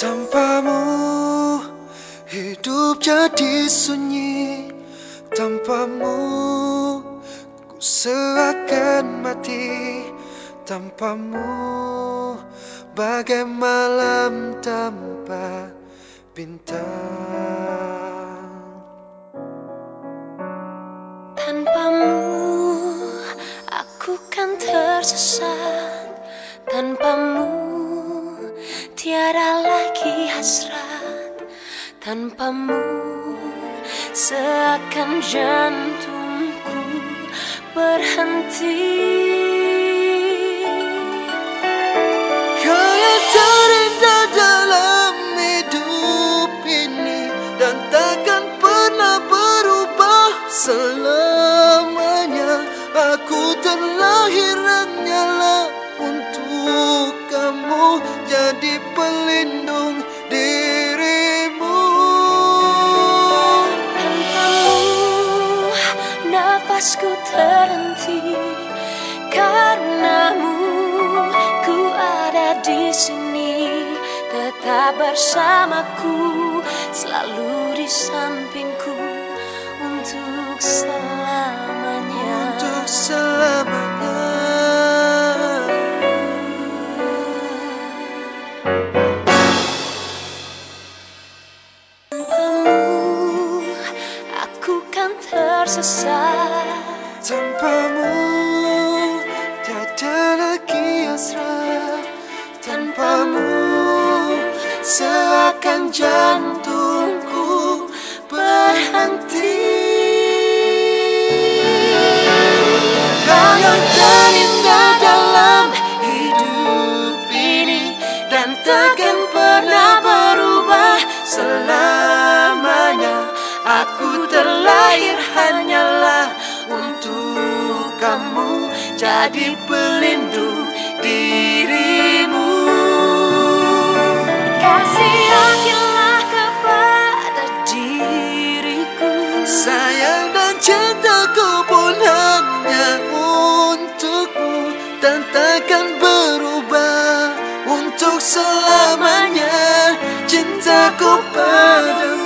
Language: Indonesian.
Tanpamu hidup jadi sunyi. Tanpamu ku seakan mati. Tanpamu bagai malam tanpa bintang. Tanpamu aku kan tersesat. Tanpamu tiada hasrat tanpamu seakan jantungku berhenti. Kau terindah dalam hidup ini dan takkan pernah berubah selamanya aku terlahir hanyalah untuk kamu. Jadi pelindung terhenti Karenamu ku ada di sini. Tetap bersamaku Selalu di sampingku Untuk selamanya. Untuk selamanya. Tersesat Tanpamu tiada lagi hasrat Tanpamu seakan jantungku berhenti. Kau yang terindah dalam hidup ini Dan takkan pernah berubah selamanya Aku terlahir hanyalah Jadi pelindung dirimu. Kasih yakinlah kepada diriku. Sayang dan cintaku pun hanya untukmu. Dan takkan berubah untuk selamanya. Cintaku padamu